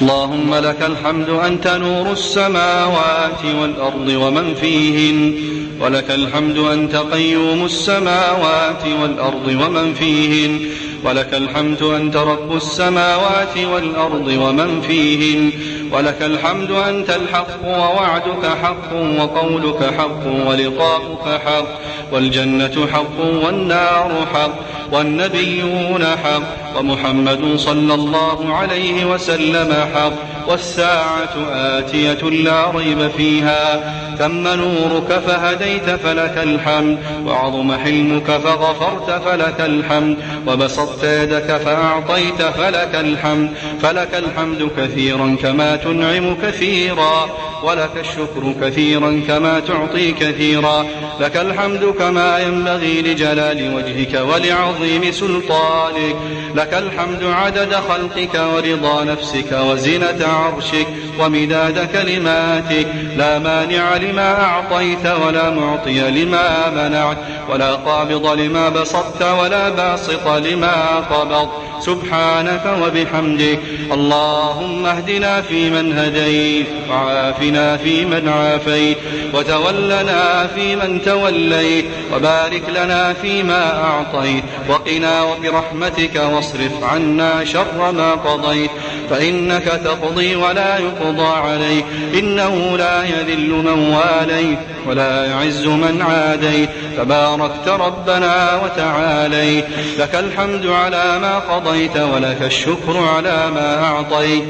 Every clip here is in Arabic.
اللهم لك الحمد أنت نور السماوات والأرض ومن فيهن. ولك الحمد أنت قيوم السماوات والأرض ومن فيهن. ولك الحمد أنت رب السماوات والأرض ومن فيهن. ولك الحمد أنت الحق ووعدك حق وقولك حق ولقاؤك حق والجنة حق والنار حق والنبيون حق ومحمد صلى الله عليه وسلم حق والساعة آتية لا ريب فيها. تم نورك فهديت فلك الحمد وعظم حلمك فغفرت فلك الحمد وبسطت يدك فأعطيت فلك الحمد فلك الحمد كثيرا كما تنعم كثيرا. ولك الشكر كثيرا كما تعطي كثيرا. لك الحمد كما ينبغي لجلال وجهك ولعظيم سلطانك. لك الحمد عدد خلقك ورضا نفسك وزنة عرشك ومداد كلماتك. لا مانع لما أعطيت ولا معطي لما منعت. ولا قابض لما بسطت ولا باسط لما قبضت. سبحانك وبحمدك. اللهم اهدنا فيمن هديت وعافنا فيمن عافيت وتولنا فيمن توليت وبارك لنا فيما أعطيت وقنا وبرحمتك واصرف عنا شر ما قضيت. فإنك تقضي ولا يقضى عليك إنه لا يذل من واليت ولا يعز من عاديت. تباركت ربنا وتعاليت لك الحمد على ما قضيت ولك الشكر على ما أعطيت.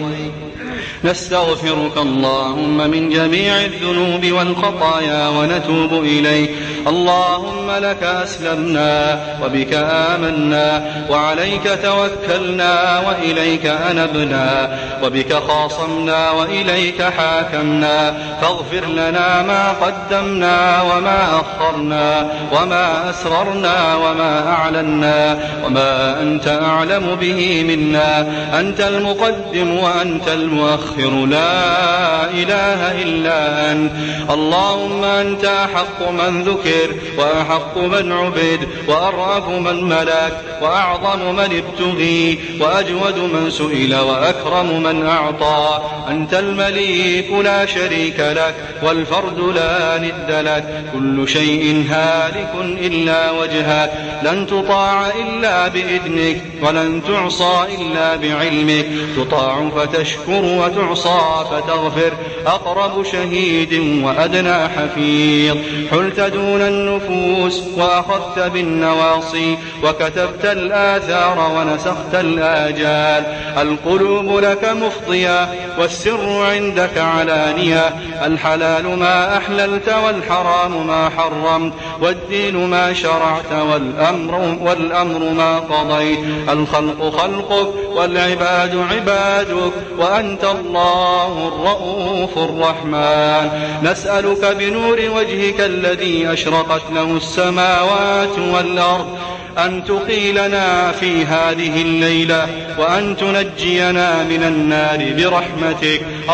نستغفرك اللهم من جميع الذنوب والخطايا ونتوب إليك. اللهم لك أسلمنا وبك آمنا وعليك توكلنا وإليك أنبنا وبك خاصمنا وإليك حاكمنا فاغفر لنا ما قدمنا وما أخرنا وما أسررنا وما أعلنا وما أنت أعلم به منا أنت المقدم وأنت المؤخر لا إله إلا أنت اللهم أنت أحق من ذكر ذكر وأحق من عبد وأرأف من ملك وأعظم من ابتغي وأجود من سئل وأكرم من أعطى. أنت المليك لا شريك لك والفرد لا ند لك. كل شيء هالك إلا وجهك. لن تطاع إلا بإذنك ولن تعصى إلا بعلمك. تطاع فتشكر وتعصى فتغفر. أقرب شهيد وأدنى حفيظ. حلت دون دون النفوس وأخذت بالنواصي وكتبت الآثار ونسخت الآجال القلوب لك مفضية والسر عندك علانية. الحلال ما أحللت والحرام ما حرمت. والدين ما شرعت والأمر, والأمر ما قضيت. الخلق خلقك والعباد عبادك. وأنت الله الرؤوف الرحمن. نسألك بنور وجهك الذي أشرق أشرقت له السماوات والأرض. أن تقيلنا في هذه الليلة. وأن تنجينا من النار برحمتك.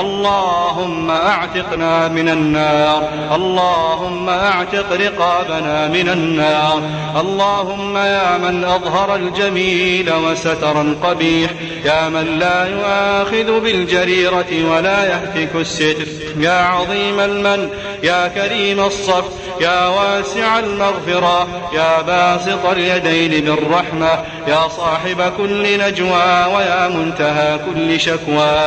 اللهم أعتقنا من النار. اللهم أعتق رقابنا من النار. اللهم يا من أظهر الجميل وستر القبيح. يا من لا يؤاخذ بالجريرة ولا يهتك الستر. يا عظيم المن يا كريم الصف يا واسع المغفرة يا باسط اليدين بالرحمة يا صاحب كل نجوى ويا منتهى كل شكوى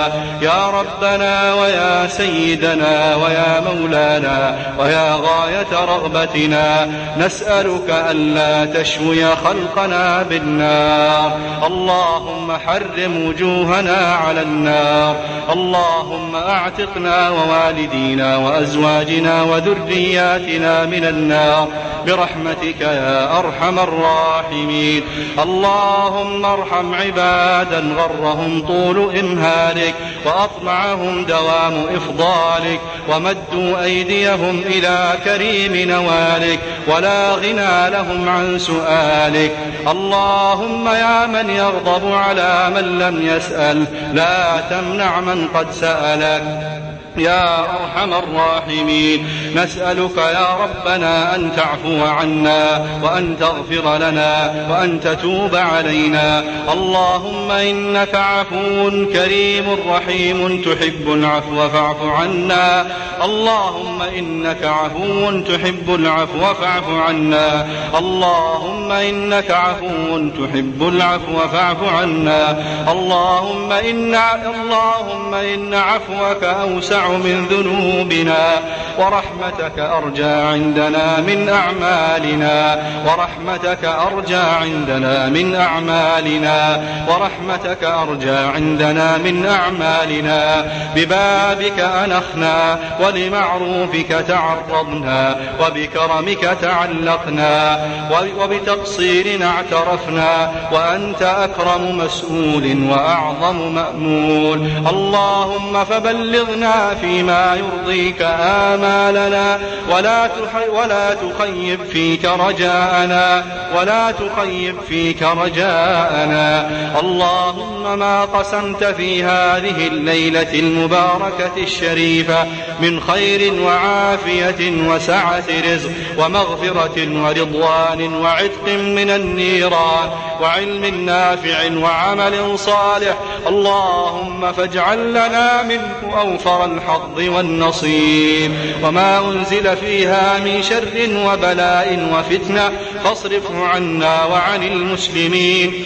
يا ربنا ويا سيدنا ويا مولانا ويا غاية رغبتنا نسألك ألا تشوي خلقنا بالنار اللهم حرم وجوهنا على النار اللهم أعتقنا ووالدينا وأزواجنا وذرياتنا من النار برحمتك يا أرحم الراحمين. اللهم ارحم عبادا غرهم طول إمهالك وأطمعهم دوام إفضالك ومدوا أيديهم إلى كريم نوالك ولا غنى لهم عن سؤالك. اللهم يا من يغضب على من لم يسأل لا تمنع من قد سألك. يا أرحم الراحمين. نسألك يا ربنا أن تعفو عنا وأن تغفر لنا وأن تتوب علينا. اللهم إنك عفو كريم رحيم تحب العفو فاعف عنا. اللهم إنك عفو تحب العفو فاعف عنا. اللهم إنك عفو تحب العفو فاعف عنا. اللهم إن اللهم إن عفوك أوسع من ذنوبنا ورحمتك أرجى عندنا من أعمالنا ورحمتك أرجى عندنا من أعمالنا ورحمتك أرجى عندنا من أعمالنا ببابك أنخنا ولمعروفك تعرضنا وبكرمك تعلقنا وبتقصيرنا اعترفنا وأنت أكرم مسؤول وأعظم مأمول اللهم فبلغنا فيما يرضيك آمالنا. ولا ولا تخيب فيك رجاءنا. ولا تخيب فيك رجاءنا. اللهم ما قسمت في هذه الليلة المباركة الشريفة من خير وعافية وسعة رزق ومغفرة ورضوان وعتق من النيران وعلم نافع وعمل صالح. اللهم فاجعل لنا منه أوفر الحظ والنصيب. وما أنزل فيها من شر وبلاء وفتنة. فاصرفه عنا وعن المسلمين.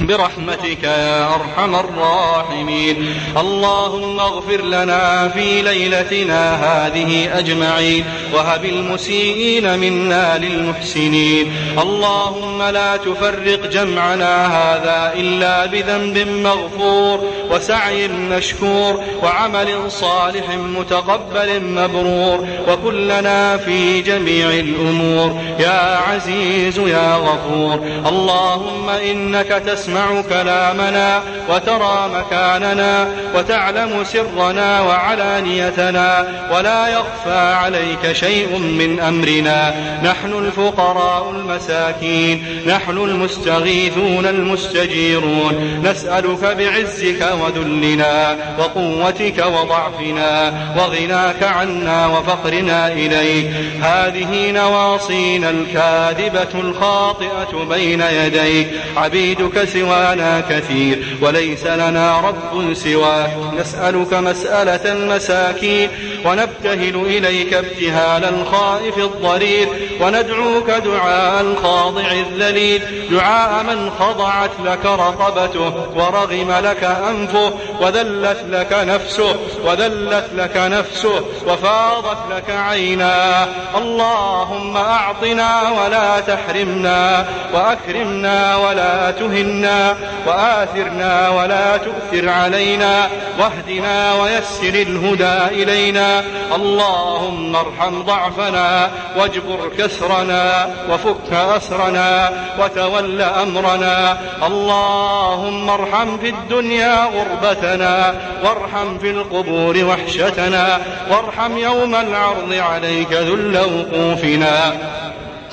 برحمتك يا أرحم الراحمين. اللهم اغفر لنا في ليلتنا هذه أجمعين وهب المسيئين منا للمحسنين. اللهم لا تفرق جمعنا هذا إلا بذنب مغفور وسعي مشكور وعمل صالح متقبل مبرور وكلنا في جميع الأمور. يا عزيز يا غفور اللهم إنك تسمع تسمع كلامنا وترى مكاننا وتعلم سرنا وعلانيتنا ولا يخفى عليك شيء من أمرنا. نحن الفقراء المساكين نحن المستغيثون المستجيرون. نسألك بعزك وذلنا وقوتك وضعفنا وغناك عنا وفقرنا إليك. هذه نواصينا الكاذبة الخاطئة بين يديك. عبيدك سوانا كثير وليس لنا رب سواك. نسألك مسألة المساكين. ونبتهل إليك ابتهال الخائف الضرير وندعوك دعاء الخاضع الذليل دعاء من خضعت لك رقبته ورغم لك أنفه وذلت لك نفسه وذلت لك نفسه وفاضت لك عينا اللهم أعطنا ولا تحرمنا وأكرمنا ولا تهنا وآثرنا ولا تؤثر علينا واهدنا ويسر الهدى إلينا اللهم ارحم ضعفنا واجبر كسرنا وفك أسرنا وتول أمرنا اللهم ارحم في الدنيا غربتنا وارحم في القبور وحشتنا وارحم يوم العرض عليك ذل وقوفنا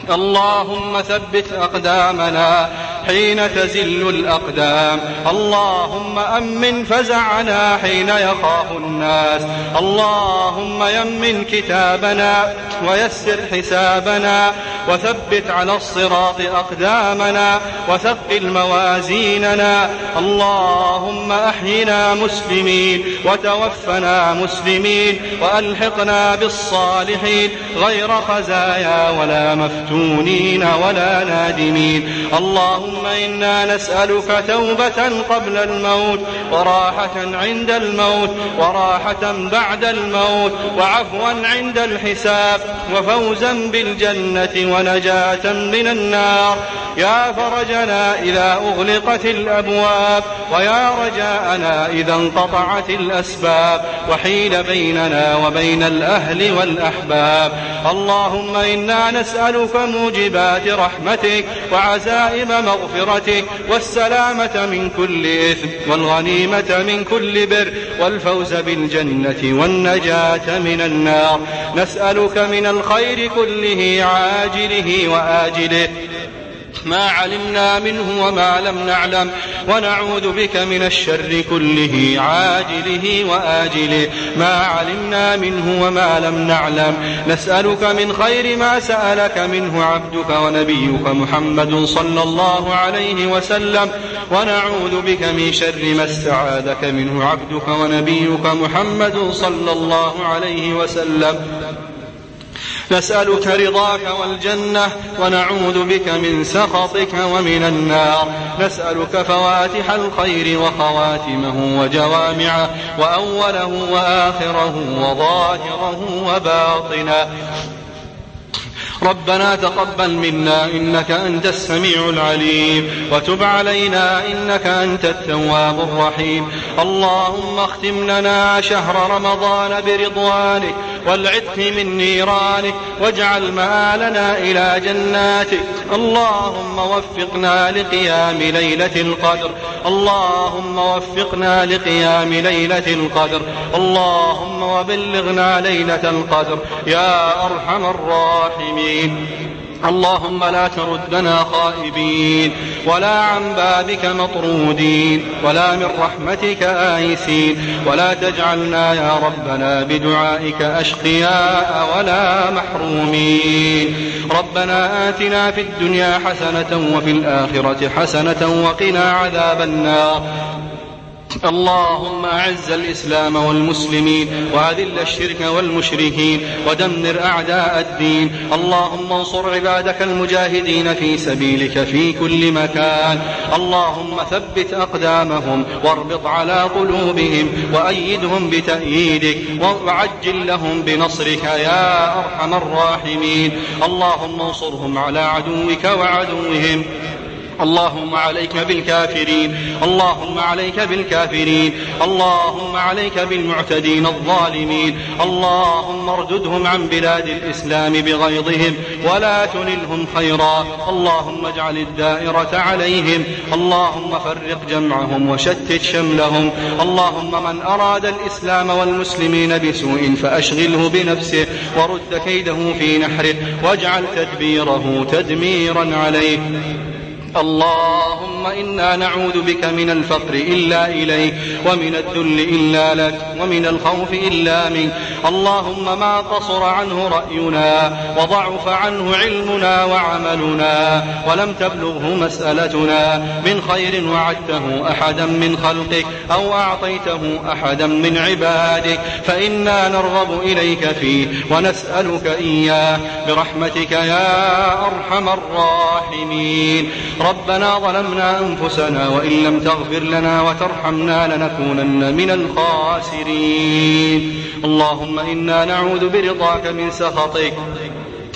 اللهم ثبت أقدامنا حين تزل الأقدام. اللهم أمن فزعنا حين يخاف الناس. اللهم يمن كتابنا ويسر حسابنا. وثبت على الصراط أقدامنا وثقل موازيننا. اللهم أحينا مسلمين وتوفنا مسلمين وألحقنا بالصالحين غير خزايا ولا مفتونين ولا نادمين. اللهم إنا نسألك توبة قبل الموت وراحة عند الموت وراحة بعد الموت وعفوا عند الحساب وفوزا بالجنة ونجاة من النار. يا فرجنا إذا أغلقت الأبواب ويا رجاءنا إذا انقطعت الأسباب وحيل بيننا وبين الأهل والأحباب. اللهم إنا نسألك موجبات رحمتك وعزائم مغفرتك والسلامة من كل إثم والغنيمة من كل بر والفوز بالجنة والنجاة من النار. نسألك من الخير كله عاجله وآجله. ما علمنا منه وما لم نعلم ونعوذ بك من الشر كله عاجله وآجله. ما علمنا منه وما لم نعلم نسألك من خير ما سألك منه عبدك ونبيك محمد صلى الله عليه وسلم. ونعوذ بك من شر ما استعاذك منه عبدك ونبيك محمد صلى الله عليه وسلم. نسألك رضاك والجنة ونعوذ بك من سخطك ومن النار. نسألك فواتح الخير وخواتمه وجوامعه وأوله وآخره وظاهره وباطنه. ربنا تقبل منا إنك أنت السميع العليم وتب علينا إنك أنت التواب الرحيم. اللهم اختم لنا شهر رمضان برضوانك والعتق من نيرانك واجعل مآلنا إلى جناتك. اللهم وفقنا لقيام ليلة القدر. اللهم وفقنا لقيام ليلة القدر. اللهم وبلغنا ليلة القدر. يا أرحم الراحمين. اللهم لا تردنا خائبين ولا عن بابك مطرودين ولا من رحمتك آيسين ولا تجعلنا يا ربنا بدعائك أشقياء ولا محرومين. ربنا آتنا في الدنيا حسنة وفي الآخرة حسنة وقنا عذاب النار. اللهم أعز الإسلام والمسلمين وأذل الشرك والمشركين ودمر أعداء الدين اللهم انصر عبادك المجاهدين في سبيلك في كل مكان اللهم ثبت أقدامهم واربط على قلوبهم وأيدهم بتأييدك وعجل لهم بنصرك يا أرحم الراحمين اللهم انصرهم على عدوك وعدوهم اللهم عليك بالكافرين اللهم عليك بالكافرين اللهم عليك بالمعتدين الظالمين اللهم ارددهم عن بلاد الإسلام بغيظهم ولا تنلهم خيرا اللهم اجعل الدائرة عليهم اللهم فرق جمعهم وشتت شملهم اللهم من أراد الإسلام والمسلمين بسوء فأشغله بنفسه ورد كيده في نحره واجعل تدبيره تدميرا عليه. اللهم إنا نعوذ بك من الفقر إلا إليك ومن الذل إلا لك ومن الخوف إلا منك. اللهم ما قصر عنه رأينا وضعف عنه علمنا وعملنا ولم تبلغه مسألتنا من خير وعدته أحدا من خلقك أو أعطيته أحدا من عبادك فإنا نرغب إليك فيه ونسألك إياه برحمتك يا أرحم الراحمين ربنا ظلمنا أنفسنا وإن لم تغفر لنا وترحمنا لنكونن من الخاسرين اللهم إنا نعوذ برضاك من سخطك.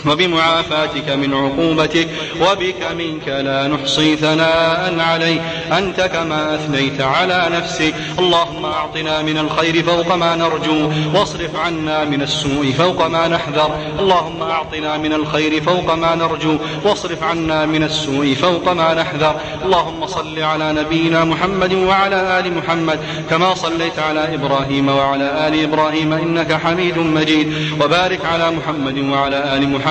وبمعافاتك من عقوبتك وبك منك لا نحصي ثناء عليك. أنت كما أثنيت على نفسك. اللهم أعطنا من الخير فوق ما نرجو واصرف عنا من السوء فوق ما نحذر. اللهم أعطنا من الخير فوق ما نرجو واصرف عنا من السوء فوق ما نحذر. اللهم صل على نبينا محمد وعلى آل محمد كما صليت على إبراهيم وعلى آل إبراهيم إنك حميد مجيد. وبارك على محمد وعلى آل محمد.